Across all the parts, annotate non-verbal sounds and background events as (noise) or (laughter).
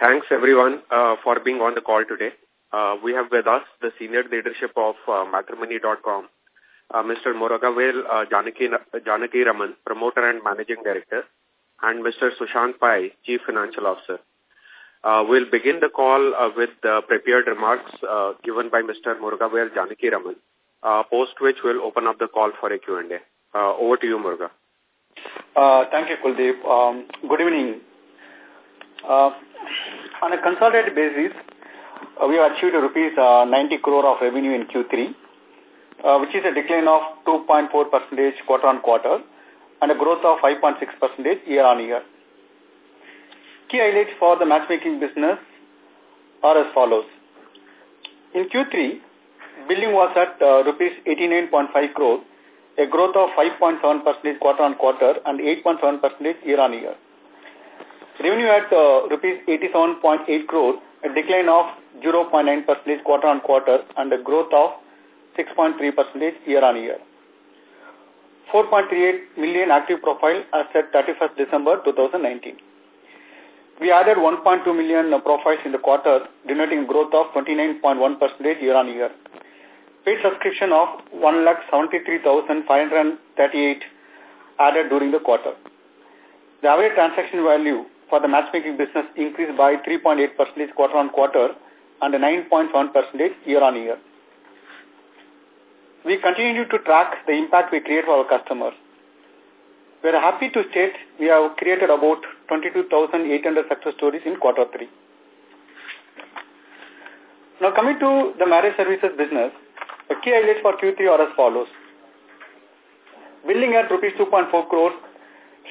thanks everyone uh, for being on the call today. Uh, we have with us the senior leadership of uh, Matrimony.com, uh, Mr. Murugavel uh, Janaki, Janaki Raman, promoter and managing director, and Mr. Sushant Pai, chief financial officer. Uh, we'll begin the call uh, with the prepared remarks uh, given by Mr. Murugavel Janaki Raman, uh, post which we'll open up the call for a Q&A. Uh, over to you, Muruga. Uh, thank you, Kuldeep. Um, good evening. Uh, on a consolidated basis, uh, we have achieved rupees uh, 90 crore of revenue in Q3, uh, which is a decline of 2.4 percentage quarter on quarter and a growth of 5.6 percentage year on year. Key highlights for the matchmaking business are as follows. In Q3, billing was at uh, rupees 89.5 crore, a growth of 5.7 percentage quarter on quarter and 8.7 percentage year on year. Revenue at uh, rupees 87.8 crore, a decline of 0.9 percent quarter on quarter and a growth of 6.3 percent year on year. 4.38 million active profile as at 31st December 2019. We added 1.2 million profiles in the quarter, denoting growth of 29.1 year on year. Paid subscription of 1,73,538 added during the quarter. The average transaction value for the matchmaking business increased by 3.8 percentage quarter on quarter and 9.7 percentage year on year. We continue to track the impact we create for our customers. We are happy to state we have created about 22,800 success stories in quarter three. Now coming to the marriage services business, the key highlights for Q3 are as follows. Billing at rupees 2.4 crores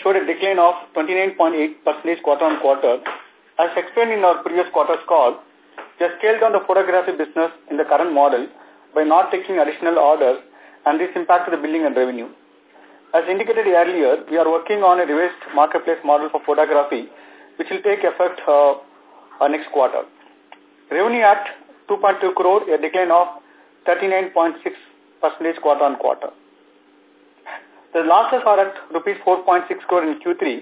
showed a decline of 29.8% quarter on quarter. As explained in our previous quarter's call, we scaled down the photography business in the current model by not taking additional orders and this impacted the billing and revenue. As indicated earlier, we are working on a revised marketplace model for photography which will take effect uh, uh, next quarter. Revenue at 2.2 crore, a decline of 39.6% quarter on quarter. The losses are at rupees 4.6 crore in Q3.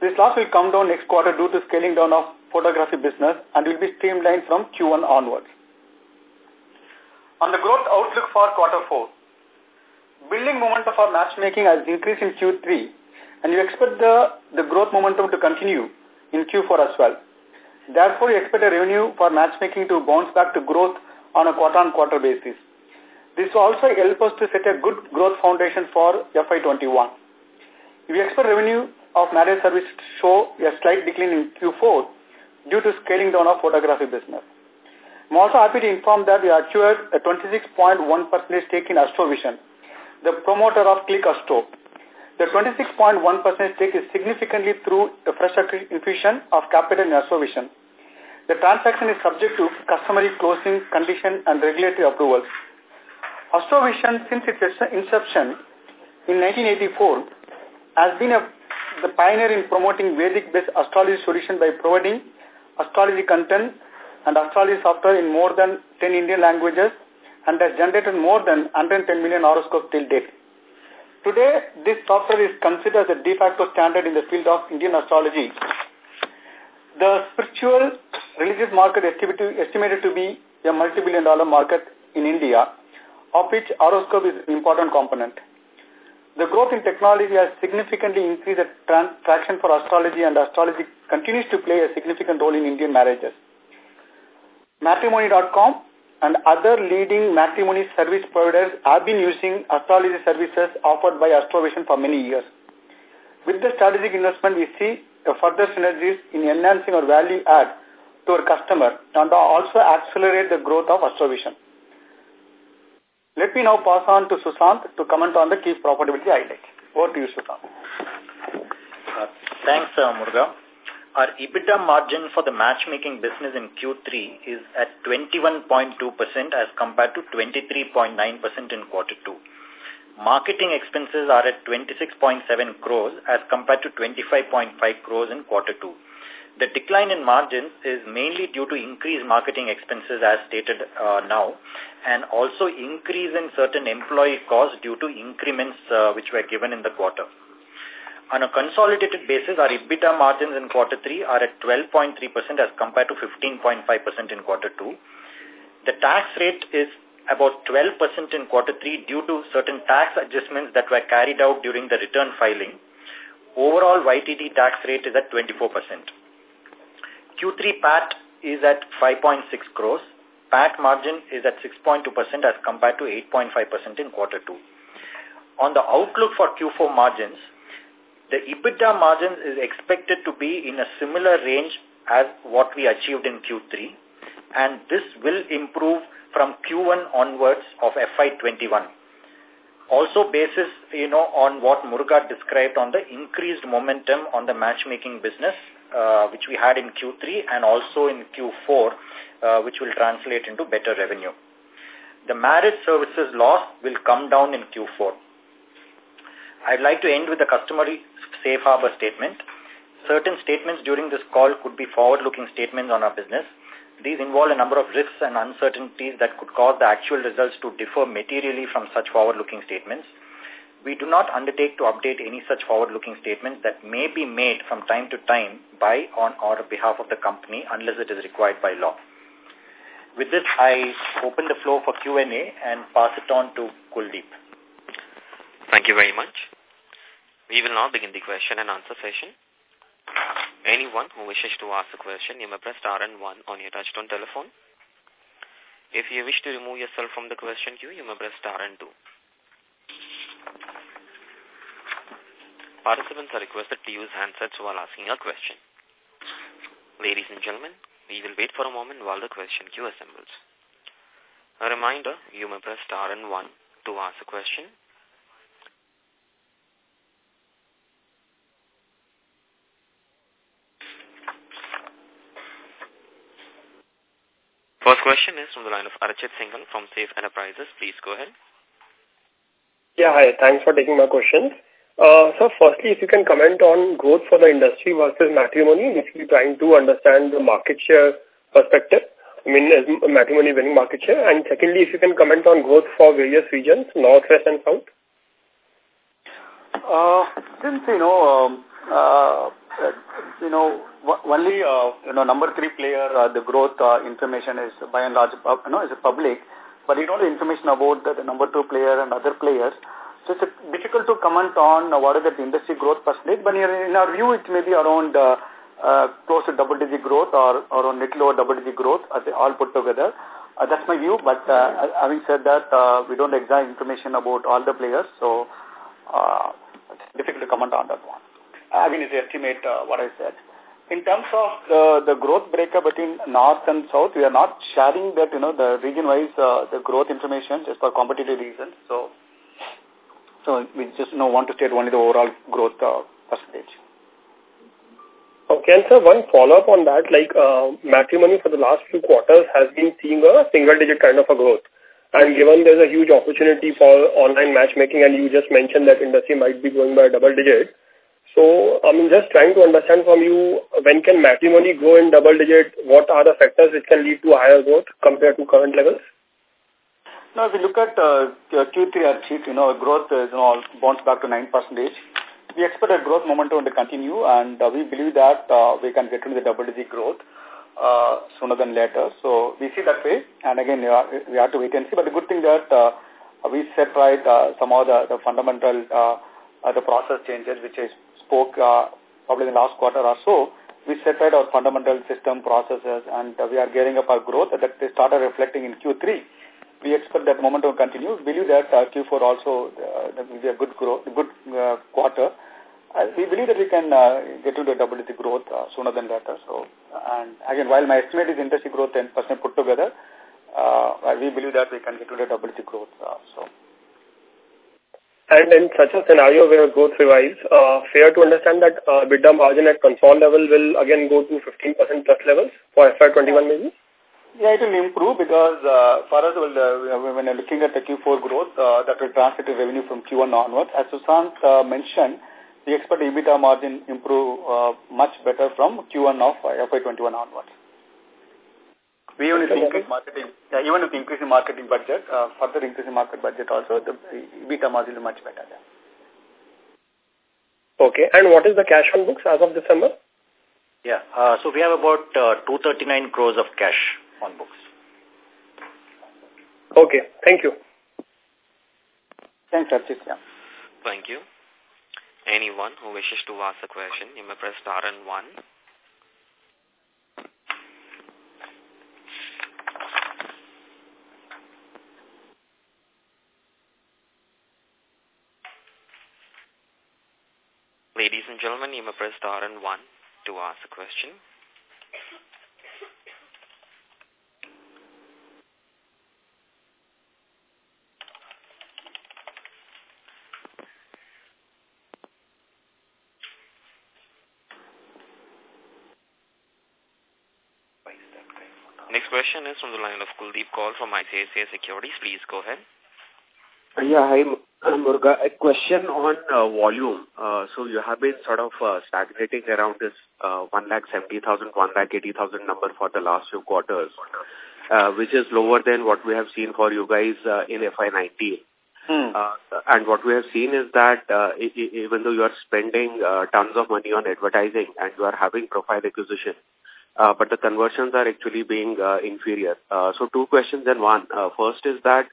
This loss will come down next quarter due to scaling down of photography business and will be streamlined from Q1 onwards. On the growth outlook for quarter 4, building momentum for matchmaking has increased in Q3 and you expect the, the growth momentum to continue in Q4 as well. Therefore, you expect the revenue for matchmaking to bounce back to growth on a quarter-on-quarter -quarter basis. This also help us to set a good growth foundation for FY21. We expect revenue of marriage service to show a slight decline in Q4 due to scaling down of photography business. I'm also happy to inform that we acquired a 26.1% stake in Astrovision, the promoter of Click Astro. The 26.1% stake is significantly through the fresh infusion of capital in Astrovision. The transaction is subject to customary closing condition and regulatory approvals. Astrovision, since its inception in 1984, has been a, the pioneer in promoting Vedic-based astrology solution by providing astrology content and astrology software in more than 10 Indian languages and has generated more than 110 million horoscopes till date. Today, this software is considered as a de facto standard in the field of Indian astrology. The spiritual religious market estimated to be a multi-billion dollar market in India, of which horoscope is an important component. The growth in technology has significantly increased the traction for astrology and astrology continues to play a significant role in Indian marriages. Matrimony.com and other leading matrimony service providers have been using astrology services offered by Astrovision for many years. With the strategic investment, we see a further synergies in enhancing our value add to our customer and also accelerate the growth of Astrovision. Let me now pass on to Sushant to comment on the key profitability highlights. Over to you, Sushant. Uh, thanks, uh, Muruga. Our EBITDA margin for the matchmaking business in Q3 is at 21.2% as compared to 23.9% in quarter 2. Marketing expenses are at 26.7 crores as compared to 25.5 crores in quarter 2. The decline in margins is mainly due to increased marketing expenses as stated uh, now and also increase in certain employee costs due to increments uh, which were given in the quarter. On a consolidated basis, our EBITDA margins in quarter three are at 12.3% as compared to 15.5% in quarter two. The tax rate is about 12% in quarter three due to certain tax adjustments that were carried out during the return filing. Overall, YTD tax rate is at 24%. Q3 PAT is at 5.6 crores. PAT margin is at 6.2% as compared to 8.5% in quarter two. On the outlook for Q4 margins, the EBITDA margin is expected to be in a similar range as what we achieved in Q3 and this will improve from Q1 onwards of FY21. Also basis, you know, on what Muruga described on the increased momentum on the matchmaking business, uh, which we had in Q3 and also in Q4, uh, which will translate into better revenue. The marriage services loss will come down in Q4. I'd like to end with a customary safe harbor statement. Certain statements during this call could be forward-looking statements on our business. These involve a number of risks and uncertainties that could cause the actual results to differ materially from such forward-looking statements. We do not undertake to update any such forward-looking statements that may be made from time to time by on or behalf of the company unless it is required by law. With this, I open the floor for Q&A and pass it on to Kuldeep. Thank you very much. We will now begin the question and answer session. Anyone who wishes to ask a question, you may press star and one on your touchtone telephone. If you wish to remove yourself from the question queue, you may press star and two. Participants are requested to use handsets while asking a question. Ladies and gentlemen, we will wait for a moment while the question queue assembles. A reminder, you may press star and one to ask a question. First question is from the line of Archit Singhal from Safe Enterprises. Please go ahead. Yeah, hi. Thanks for taking my question. Uh, so firstly, if you can comment on growth for the industry versus matrimony, if you're trying to understand the market share perspective. I mean, is matrimony winning market share? And secondly, if you can comment on growth for various regions, North, West and South. Uh, since, you know, um, uh, you know, only, uh, you know, number three player, uh, the growth uh, information is by and large, you know, is public, but you don't have information about the, the number two player and other players. So it's difficult to comment on uh, what is the industry growth percentage, but in our view, it may be around uh, uh, close to double-digit growth or, or on little lower double-digit growth as they all put together. Uh, that's my view, but uh, having said that, uh, we don't exact information about all the players, so uh, it's difficult to comment on that one. I mean, it's estimate uh, what I said. In terms of the, the growth breakup between North and South, we are not sharing that, you know, the region-wise, uh, the growth information just for competitive reasons. So, so we just you know, want to state only the overall growth uh, percentage. Okay, and so one follow-up on that, like uh, matrimony for the last few quarters has been seeing a single-digit kind of a growth. And given there's a huge opportunity for online matchmaking and you just mentioned that industry might be growing by double digit, so, I'm just trying to understand from you, when can matrimony grow in double digit? What are the factors which can lead to higher growth compared to current levels? Now, if you look at uh, Q3 sheet, you know, growth is you know, bounced back to 9%. We expect a growth momentum to continue, and uh, we believe that uh, we can get into the double-digit growth uh, sooner than later. So, we see that way, and again, we have to wait and see. But the good thing that uh, we set right uh, some of the, the fundamental uh, uh, the process changes, which I spoke uh, probably in the last quarter or so, we set right our fundamental system processes and uh, we are gearing up our growth that they started reflecting in Q3. We expect that momentum to continue. We believe that uh, Q4 also uh, will be a good growth, good uh, quarter. Uh, we believe that we can uh, get to the double-digit growth uh, sooner than later. So, and again, while my estimate is industry growth 10% put together, uh, we believe that we can get to the double-digit growth. Uh, so. And in such a scenario where growth revives, uh, fair to understand that uh, EBITDA margin at console level will again go to 15% plus levels for FY21 maybe? Yeah, it will improve because uh, for us, well, uh, when you're looking at the Q4 growth, uh, that will translate to revenue from Q1 onwards. As Sushant uh, mentioned, we expect EBITDA margin improve uh, much better from Q1 of uh, FY21 onwards. We only think increase marketing, yeah, even with increasing marketing budget, uh, further increase in market budget also, the EBITDA margin is much better. Yeah. Okay. And what is the cash on books as of December? Yeah. Uh, so we have about uh, 239 crores of cash on books. Okay. Thank you. Thanks, Archit. Yeah. Thank you. Anyone who wishes to ask a question, you may press star and one. Ladies and gentlemen, you may press star and one to ask a question. Next question is from the line of Kuldeep Koul from ICICI Securities. Please go ahead. Yeah, hi, Muruga. A question on uh, volume. Uh, so you have been sort of uh, stagnating around this uh, 1,70,000, 1,80,000 number for the last few quarters, uh, which is lower than what we have seen for you guys uh, in FY19. Hmm. Uh, and what we have seen is that uh, even though you are spending uh, tons of money on advertising and you are having profile acquisition, uh, but the conversions are actually being uh, inferior. Uh, so two questions in one. Uh, first is that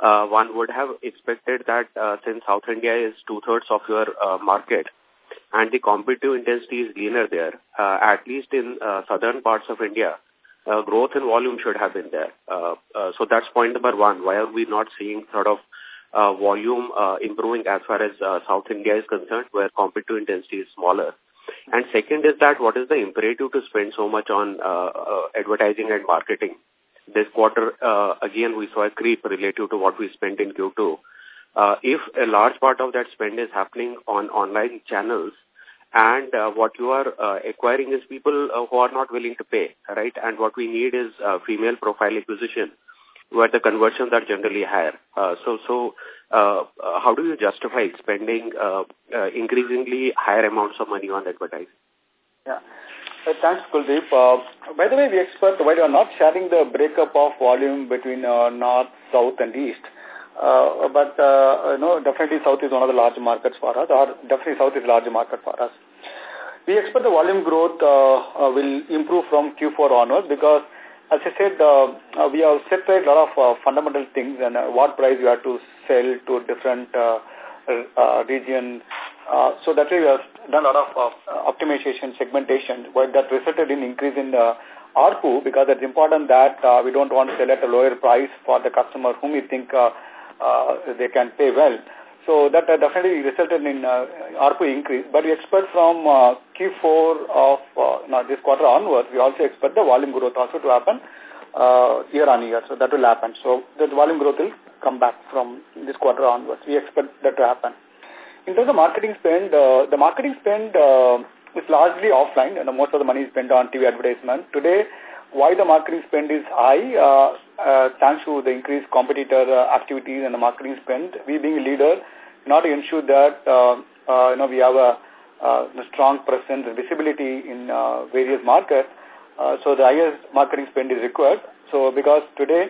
uh, one would have expected that uh, since South India is two-thirds of your uh, market and the competitive intensity is leaner there, uh, at least in uh, southern parts of India, uh, growth and volume should have been there. Uh, uh, so that's point number one. Why are we not seeing sort of uh, volume uh, improving as far as uh, South India is concerned, where competitive intensity is smaller? And second is that what is the imperative to spend so much on uh, uh, advertising and marketing? This quarter, uh, again, we saw a creep relative to what we spent in Q2. Uh, if a large part of that spend is happening on online channels, and what you are acquiring is people who are not willing to pay, right? And what we need is female profile acquisition, where the conversions are generally higher. Uh, so, so uh, uh, how do you justify spending uh, uh, increasingly higher amounts of money on advertising? Yeah. Uh, thanks, Kuldeep. Uh, by the way, we expect, while you are not sharing the breakup of volume between uh, north, south, and east, uh, but uh, you know, definitely south is one of the large markets for us, or definitely south is a large market for us. We expect the volume growth uh, uh, will improve from Q4 onwards because, as I said, uh, uh, we have set a lot of uh, fundamental things and uh, what price you have to sell to different uh, uh, region. Uh, so that way we have done a lot of uh, optimization, segmentation, but that resulted in increase in uh, ARPU because it's important that uh, we don't want to sell at a lower price for the customer whom we think uh, uh, they can pay well. So that uh, definitely resulted in uh, ARPU increase. But we expect from uh, Q4 of uh, this quarter onwards, we also expect the volume growth also to happen uh, year on year. So that will happen. So the volume growth will come back from this quarter onwards. We expect that to happen. In terms of marketing spend, uh, the marketing spend uh, is largely offline and most of the money is spent on TV advertisement. Today, why the marketing spend is high, uh, uh, thanks to the increased competitor uh, activities and the marketing spend, we being a leader, not to ensure that uh, uh, you know we have a, uh, strong presence and visibility in uh, various markets. Uh, so the highest marketing spend is required. So because today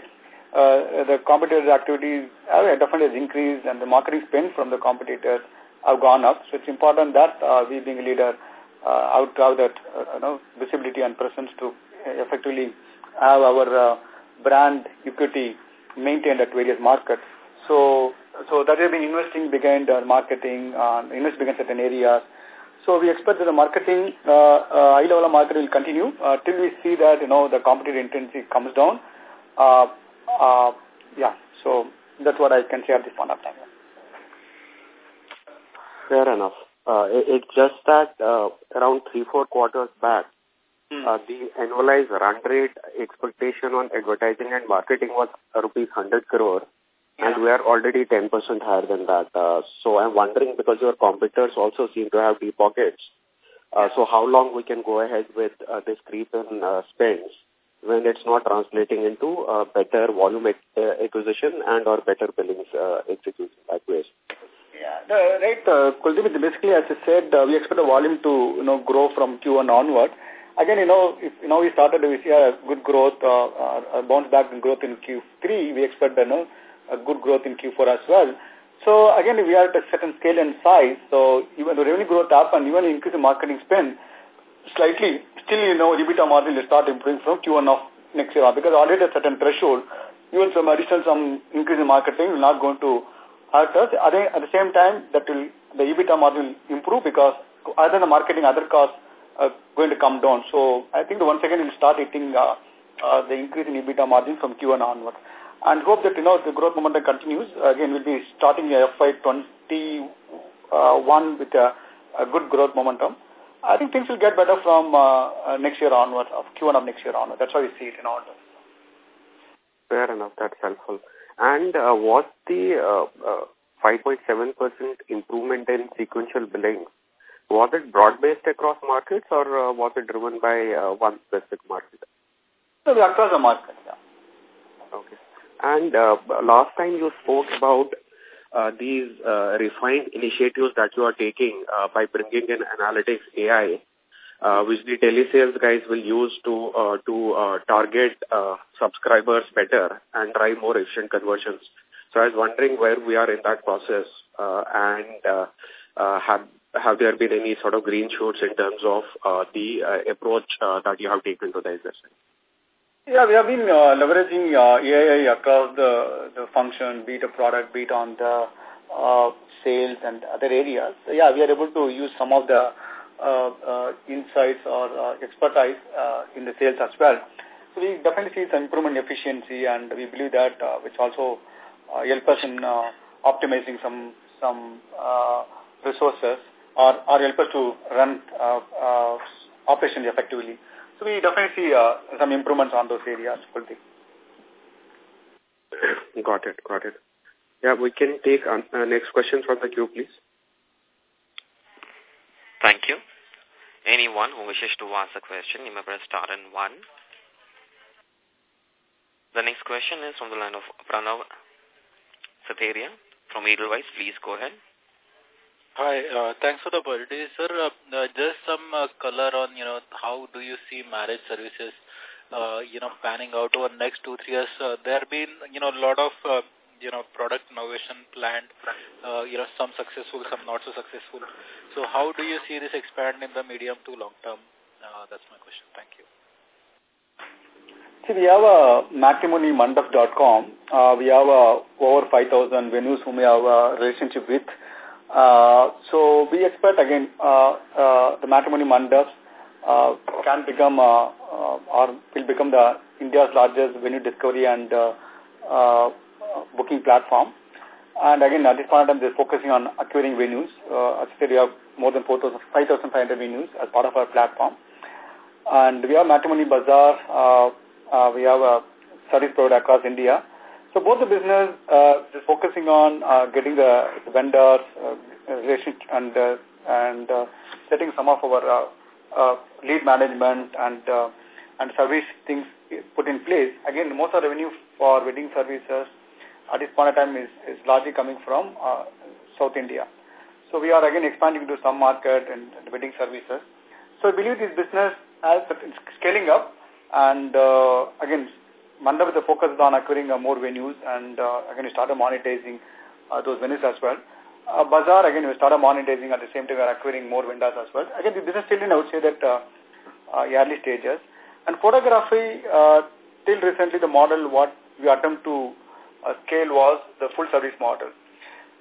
uh, the competitor activities have definitely increased and the marketing spend from the competitors have gone up. So it's important that uh, we being a leader uh, out have that uh, you know, visibility and presence to effectively have our uh, brand equity maintained at various markets. So so that we have been investing behind uh, marketing, uh, invest behind certain areas. So we expect that the marketing, uh, uh, high level of marketing will continue uh, till we see that, you know, the competitive intensity comes down. Uh, uh, yeah, so that's what I can say at this point of time. Fair enough. Uh, it, it's just that uh, around three, four quarters back, hmm. uh, the annualized run rate expectation on advertising and marketing was rupees 100 crore, yeah. and we are already 10% higher than that. Uh, so I'm wondering, because your competitors also seem to have deep pockets, uh, so how long we can go ahead with uh, this creep in uh, spends when it's not translating into uh, better volume uh, acquisition and or better billings uh, execution that way. Yeah, the, right, uh, Kuldeep, basically, as I said, uh, we expect the volume to, you know, grow from Q1 onward. Again, you know, if, you know, we started, we see a good growth, uh, uh, bounce back in growth in Q3, we expect, you know, a good growth in Q4 as well. So again, we are at a certain scale and size. So even the revenue growth up and even increase in marketing spend slightly, still, you know, EBITDA margin will start improving from Q1 of next year because already at a certain threshold, even some additional some increase in marketing will not going to hurt us. At the same time, that will the EBITDA margin will improve because other than the marketing, other costs are going to come down. So I think the once again will start hitting uh, uh, the increase in EBITDA margin from Q1 onward. And hope that, you know, the growth momentum continues. Again, we'll be starting FY21 uh, with a, a good growth momentum. I think things will get better from uh, uh, next year onward, of Q1 of next year onward. That's how we see it in order. Fair enough. That's helpful. And uh, was the 5.7% uh, uh, improvement in sequential billing, was it broad-based across markets or uh, was it driven by uh, one specific market? So across the market, yeah. Okay. And uh, last time you spoke about uh, these uh, refined initiatives that you are taking uh, by bringing in analytics AI, uh, which the telesales guys will use to uh, to uh, target uh, subscribers better and drive more efficient conversions. So I was wondering where we are in that process uh, and uh, uh, have have there been any sort of green shoots in terms of uh, the uh, approach uh, that you have taken to the exercise? Yeah, we have been uh, leveraging uh, AI across the, the function, be it a product, be it on the uh, sales and other areas. So, yeah, we are able to use some of the uh, uh, insights or uh, expertise uh, in the sales as well. So we definitely see some improvement in efficiency and we believe that uh, which also uh, help us in uh, optimizing some some uh, resources or, or help us to run uh, uh, operations effectively. So we definitely see uh, some improvements on those areas, Kuldeep. Got it, got it. Yeah, we can take uh, next question from the queue, please. Thank you. Anyone who wishes to ask a question, you may press star and one. The next question is from the line of Pranav Kshatriya from Edelweiss. Please go ahead. Hi, uh, thanks for the opportunity. Sir, uh, uh, just some uh, color on, you know, how do you see marriage services, uh, you know, panning out over the next two, three years? Uh, there have been, you know, a lot of, uh, you know, product innovation planned, uh, you know, some successful, some not so successful. So how do you see this expand in the medium to long term? Uh, that's my question. Thank you. See, we have a matrimonymandap.com. Uh, we have uh, over 5,000 venues whom we have a relationship with. Uh, so we expect again uh, uh, the matrimony mandaps can become uh, uh, or will become the India's largest venue discovery and uh, uh, booking platform. And again, at this point in time, they're focusing on acquiring venues. Uh, as I said, we have more than 5,500 venues as part of our platform. And we have Matrimony Bazaar. Uh, uh, we have a service provider across India. So both the business uh, is focusing on uh, getting the, vendors, uh, relation and uh, and uh, setting some of our uh, uh, lead management and uh, and service things put in place. Again, most of the revenue for wedding services at this point of time is, is largely coming from uh, South India. So we are again expanding to some market and, and wedding services. So I believe this business as scaling up and uh, again Mandap is focused on acquiring uh, more venues and uh, again we started monetizing uh, those venues as well. Bazaar, again, we started monetizing at the same time we are acquiring more vendors as well. Again, the business still in, I would say that early stages. And photography, till recently the model what we attempt to scale was the full service model.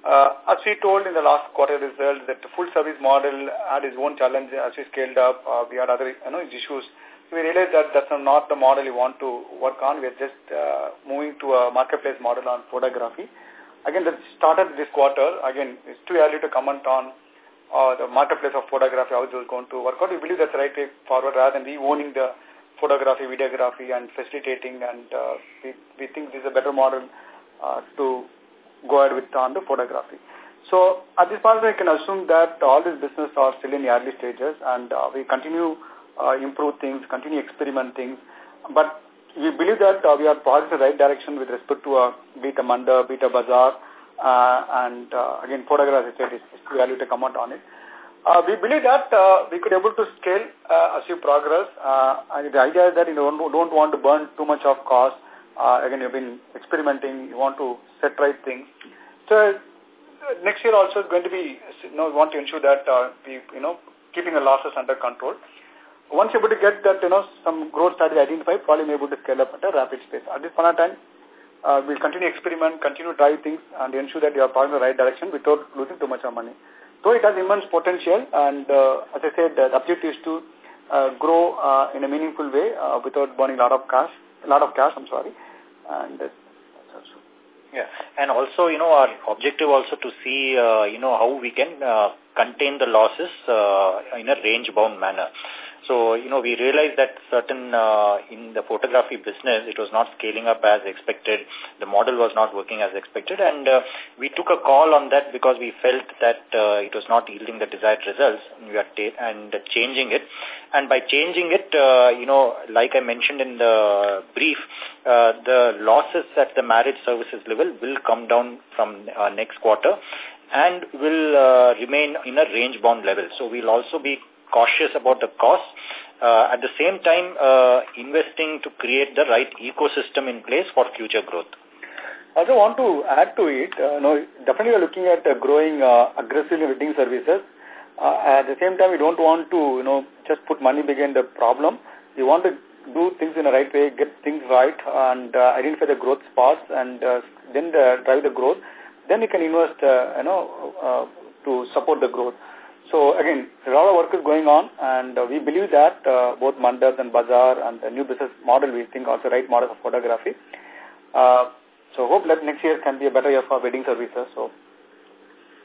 Uh, as we told in the last quarter results that the full service model had its own challenge as we scaled up. Uh, we had other you know, issues we realized that that's not the model we want to work on. We're just uh, moving to a marketplace model on photography. Again, that started this quarter. Again, it's too early to comment on uh, the marketplace of photography, how it is going to work out. We believe that's the right way forward rather than we owning the photography, videography and facilitating and uh, we, we think this is a better model uh, to go ahead with on the photography. So at this point, I can assume that all these business are still in the early stages and uh, we continue uh, improve things, continue experiment things. But we believe that uh, we are poised in the right direction with respect to uh, Beta Manda, Beta Bazaar, uh, and uh, again, photograph, as I said, is, too early to comment on it. Uh, we believe that uh, we could able to scale uh, as you progress. Uh, and the idea is that you don't, don't want to burn too much of cost. Uh, again, you've been experimenting. You want to set right things. So next year also is going to be, you know, want to ensure that uh, we, you know, keeping the losses under control. Once you're able to get that, you know, some growth strategy identified, probably able to scale up at a rapid pace. At this point of time, uh, we'll continue experiment, continue to drive things, and ensure that you are going in the right direction without losing too much of money. So it has immense potential, and uh, as I said, the objective is to uh, grow uh, in a meaningful way uh, without burning a lot of cash, a lot of cash, I'm sorry. And uh, yeah, and also, you know, our objective also to see, uh, you know, how we can uh, contain the losses uh, in a range-bound manner. So, you know, we realized that certain, uh, in the photography business, it was not scaling up as expected. The model was not working as expected. And uh, we took a call on that because we felt that uh, it was not yielding the desired results. We are and changing it. And by changing it, uh, you know, like I mentioned in the brief, uh, the losses at the marriage services level will come down from uh, next quarter and will uh, remain in a range-bound level. So we'll also be cautious about the cost. Uh, at the same time, uh, investing to create the right ecosystem in place for future growth. Also want to add to it, uh, no, definitely we're looking at uh, growing uh, aggressively wedding services. Uh, at the same time, we don't want to, you know, just put money behind the problem. We want to do things in the right way, get things right, and uh, identify the growth spots, and uh, then the, drive the growth. Then we can invest, uh, you know, uh, to support the growth. So again, a lot of work is going on and uh, we believe that uh, both Mandaps and Bazaar and the new business model we think also right model for photography. Uh, so hope that next year can be a better year for wedding services. So,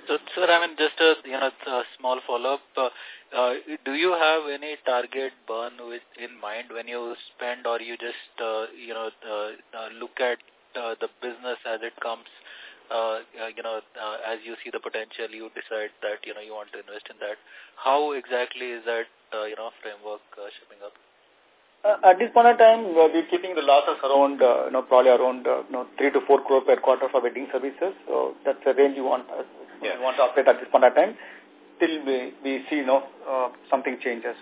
so sir, I mean just a you know a small follow up. Uh, uh, do you have any target burn with in mind when you spend, or you just uh, you know uh, look at the business as it comes? Uh, uh, you know, uh, as you see the potential, you decide that, you know, you want to invest in that. How exactly is that, uh, you know, framework uh, shaping up? Uh, at this point of time, uh, we're keeping the losses around, uh, you know, probably around, uh, you know, 3 to 4 crore per quarter for wedding services. So that's the range you want, uh, yeah. you want to operate at this point of time till we, we see, you know, uh, something changes.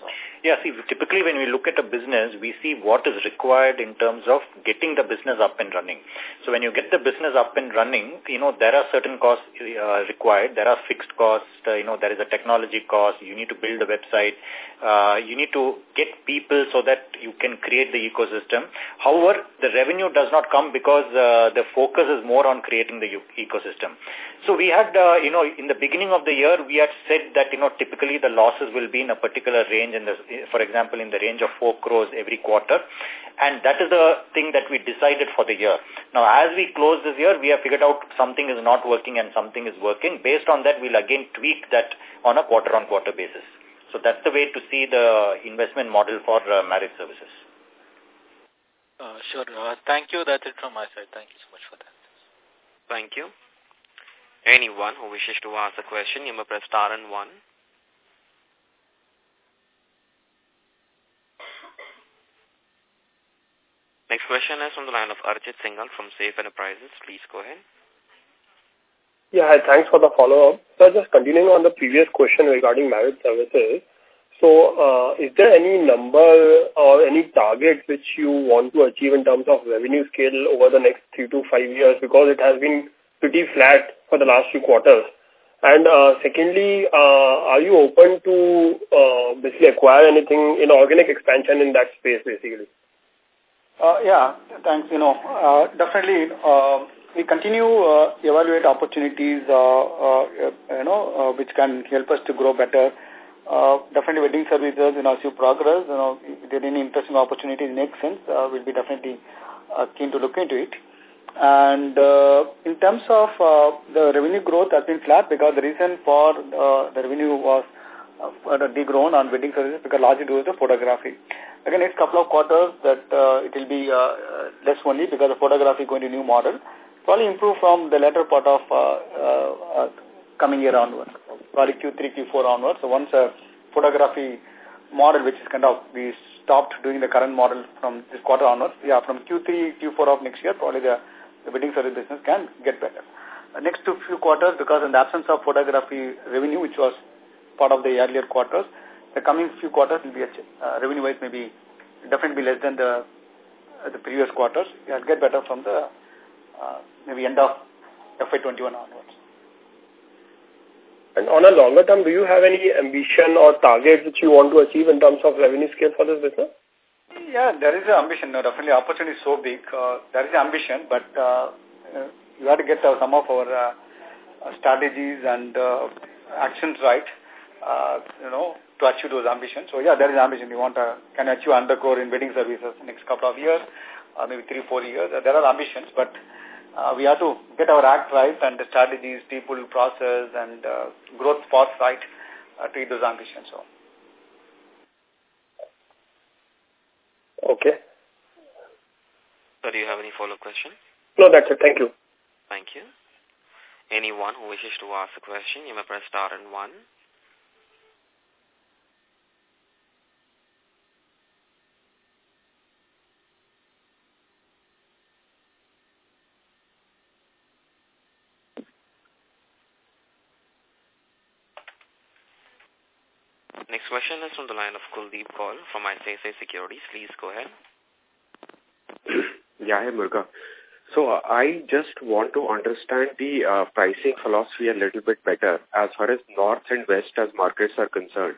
Yeah, see, typically when we look at a business, we see what is required in terms of getting the business up and running. So when you get the business up and running, you know, there are certain costs uh, required. There are fixed costs, uh, you know, there is a technology cost. You need to build a website. Uh, you need to get people so that you can create the ecosystem. However, the revenue does not come because uh, the focus is more on creating the ecosystem. So we had, uh, you know, in the beginning of the year, we had said that, you know, typically the losses will be in a particular range, in the, for example, in the range of 4 crores every quarter. And that is the thing that we decided for the year. Now, as we close this year, we have figured out something is not working and something is working. Based on that, we'll again tweak that on a quarter-on-quarter -quarter basis. So that's the way to see the investment model for uh, marriage services. Uh, sure. Uh, thank you. That's it from my side. Thank you so much for that. Thank you. Anyone who wishes to ask a question, you may press star and one. Next question is from the line of Archit Singhal from Safe Enterprises. Please go ahead. Yeah, thanks for the follow-up. So just continuing on the previous question regarding marriage services, so uh, is there any number or any target which you want to achieve in terms of revenue scale over the next three to five years? Because it has been pretty flat for the last few quarters. And uh, secondly, uh, are you open to uh, basically acquire anything in organic expansion in that space, basically? Uh, yeah, thanks. You know, uh, definitely, uh, we continue uh, evaluate opportunities, uh, uh, you know, uh, which can help us to grow better. Uh, definitely, wedding services, you know, as you progress, you know, if there are any interesting opportunities make sense, uh, we'll be definitely uh, keen to look into it. And uh, in terms of uh, the revenue growth has been flat because the reason for uh, the revenue was uh, degrown on wedding services because largely due to the photography. Again, next couple of quarters that uh, it will be uh, less only because the photography going to new model. Probably improve from the latter part of uh, uh, uh, coming year onwards, probably Q3, Q4 onwards. So once a photography model, which is kind of, we stopped doing the current model from this quarter onwards, yeah, from Q3, Q4 of next year, probably the the wedding service business can get better. Uh, next two few quarters, because in the absence of photography revenue, which was part of the earlier quarters, the coming few quarters will be uh, revenue-wise maybe definitely less than the uh, the previous quarters. It'll get better from the uh, maybe end of FY21 onwards. And on a longer term, do you have any ambition or target which you want to achieve in terms of revenue scale for this business? Yeah, there is an ambition. No, definitely, opportunity is so big. Uh, there is an ambition, but uh, you have to get uh, some of our uh, strategies and uh, actions right. Uh, you know, to achieve those ambitions. So yeah, there is ambition. We want to can achieve under crore in wedding services next couple of years, uh, maybe three, four years. Uh, there are ambitions, but uh, we have to get our act right and the strategies, people, process, and uh, growth path right uh, to those ambitions. So. Okay. So do you have any follow-up question? No, that's it. Thank you. Thank you. Anyone who wishes to ask a question, you may press star and one. Next question is from the line of Kuldeep Koul from ICICI Securities. Please go ahead. (clears throat) yeah, hi Muruga. So uh, I just want to understand the uh, pricing philosophy a little bit better as far as North and West as markets are concerned.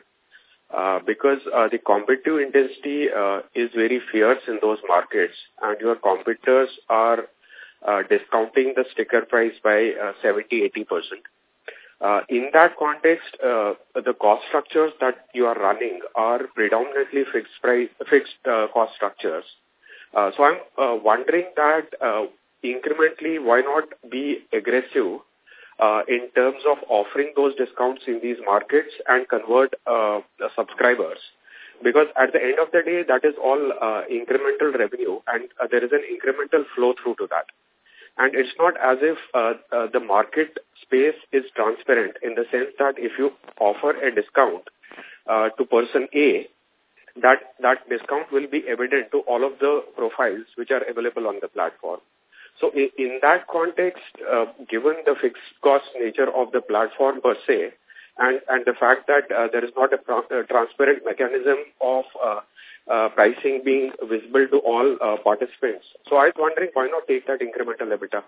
Uh, because uh, the competitive intensity uh, is very fierce in those markets and your competitors are uh, discounting the sticker price by 70-80%. Uh, in that context, uh, the cost structures that you are running are predominantly fixed price, fixed uh, cost structures. Uh, so I'm uh, wondering that uh, incrementally, why not be aggressive uh, in terms of offering those discounts in these markets and convert uh, subscribers? Because at the end of the day, that is all uh, incremental revenue and uh, there is an incremental flow through to that. And it's not as if uh, uh, the market space is transparent in the sense that if you offer a discount uh, to person A, that, that discount will be evident to all of the profiles which are available on the platform. So in, in that context, uh, given the fixed cost nature of the platform per se, and, and the fact that uh, there is not a, a transparent mechanism of uh, uh, pricing being visible to all uh, participants. So I was wondering why not take that incremental EBITDA?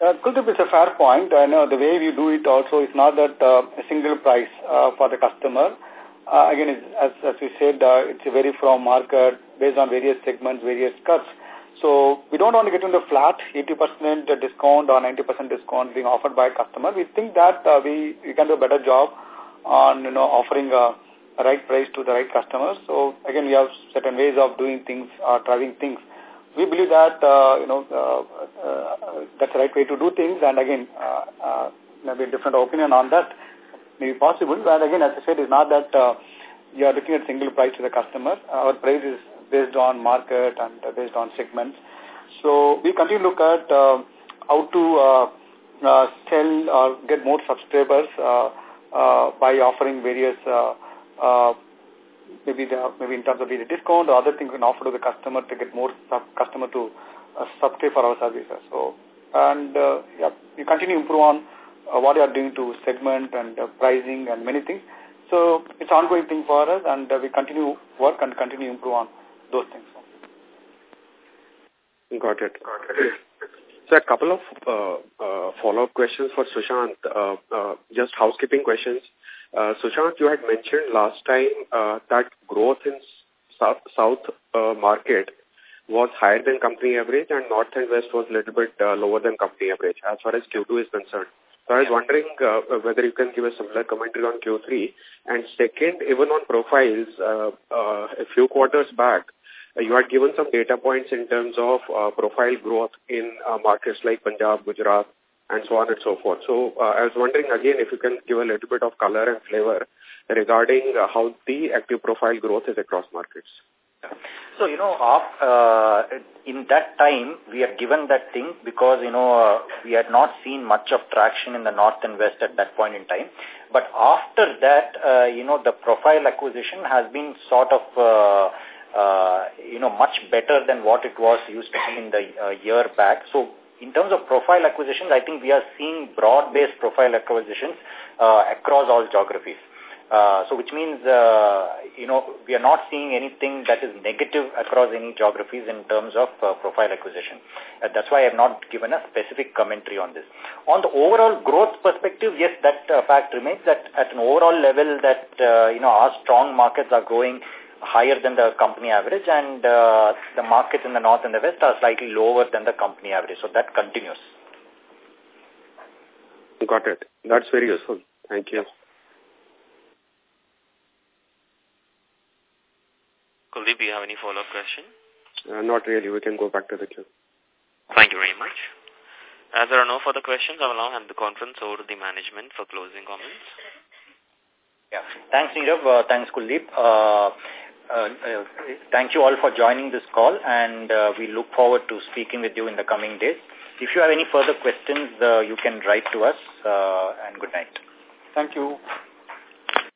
Uh, Kuldeep, it's a fair point. I know the way we do it also is not that uh, a single price uh, for the customer. Uh, again, as, as we said, uh, it's a very from market based on various segments, various cuts. So we don't want to get into flat 80% discount or 90% discount being offered by a customer. We think that uh, we, we can do a better job on you know offering a right price to the right customers. So again, we have certain ways of doing things or driving things. We believe that, uh, you know, uh, uh, that's the right way to do things. And again, uh, uh, maybe a different opinion on that may be possible. But again, as I said, it's not that uh, you are looking at single price to the customer. Our price is based on market and uh, based on segments. So we continue to look at uh, how to uh, uh, sell or get more subscribers uh, uh, by offering various uh, uh, maybe the, maybe in terms of either discount or other things we can offer to the customer to get more sub customer to uh, subscribe for our services. So, and uh, yeah, we continue to improve on uh, what we are doing to segment and uh, pricing and many things. So it's an ongoing thing for us and uh, we continue work and continue to improve on those things. Got it. Got it. So a couple of uh, uh, follow-up questions for Sushant, uh, uh, just housekeeping questions. Uh, Sushant, you had mentioned last time uh, that growth in South, south uh, market was higher than company average and North and West was a little bit uh, lower than company average as far as Q2 is concerned. So I was wondering uh, whether you can give a similar commentary on Q3. And second, even on profiles, uh, uh, a few quarters back, uh, you had given some data points in terms of uh, profile growth in uh, markets like Punjab, Gujarat, and so on and so forth. So uh, I was wondering again if you can give a little bit of color and flavor regarding uh, how the active profile growth is across markets. So, you know, uh, in that time, we had given that thing because, you know, uh, we had not seen much of traction in the North and West at that point in time. But after that, uh, you know, the profile acquisition has been sort of, uh, uh, you know, much better than what it was used to be in the uh, year back. So in terms of profile acquisitions, I think we are seeing broad-based profile acquisitions uh, across all geographies. Uh, so which means, uh, you know, we are not seeing anything that is negative across any geographies in terms of uh, profile acquisition. Uh, that's why I have not given a specific commentary on this. On the overall growth perspective, yes, that uh, fact remains that at an overall level that, uh, you know, our strong markets are growing higher than the company average and uh, the markets in the north and the west are slightly lower than the company average. So that continues. Got it. That's very useful. Thank you. Kuldeep, do you have any follow-up question? Uh, not really. We can go back to the queue. Thank you very much. As there are no further questions, I will now hand the conference over to the management for closing comments. Yeah. Thanks, Nirav. Uh, thanks, Kuldeep. Uh, uh, uh, thank you all for joining this call and uh, we look forward to speaking with you in the coming days. If you have any further questions, uh, you can write to us uh, and good night. Thank you.